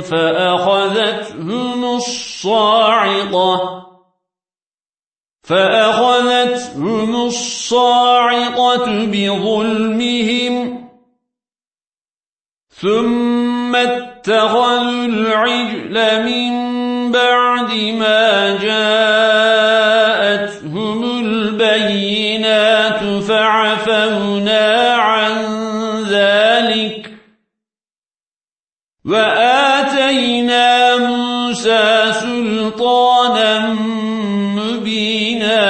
فأخذتهم الصاعقة. فأخذتهم الصاعقة بظلمهم. ثم اتخذوا العجل من بعد ما جاءتهم البينات فعفونا وآتينا موسى سلطانا مبينا